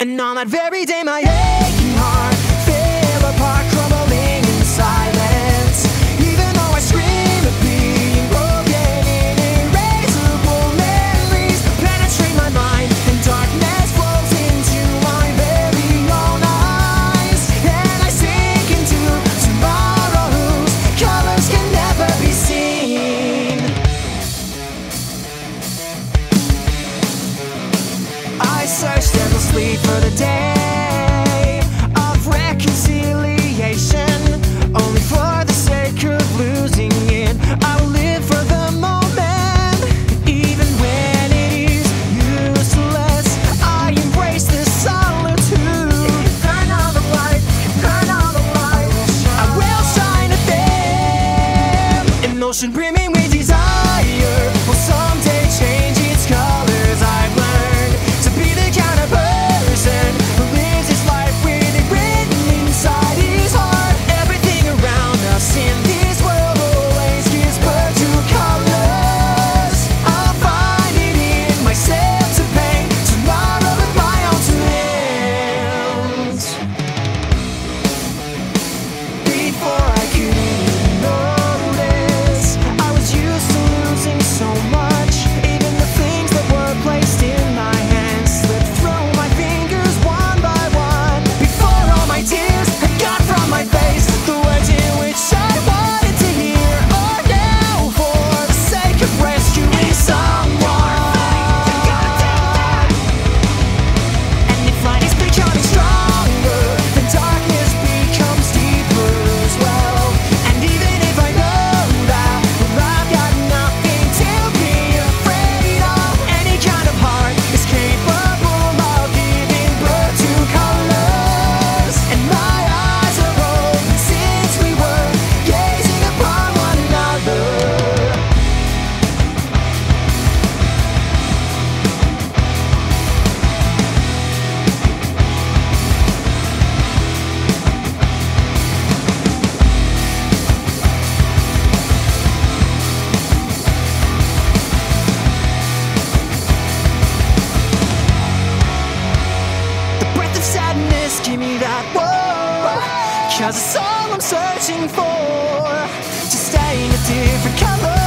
And on that very day, my aching heart fell apart, crumbling in silence. Even though I scream of being broken in erasable memories penetrate my mind, and darkness flows into my very own eyes. And I sink into tomorrow whose colors can never be seen. I searched endlessly for the day of reconciliation, only for the sake of losing it. I will live for the moment, even when it is useless. I embrace this solitude. Turn on the light, turn on the light. I will shine brimming Cause it's all I'm searching for. Just stay in a different color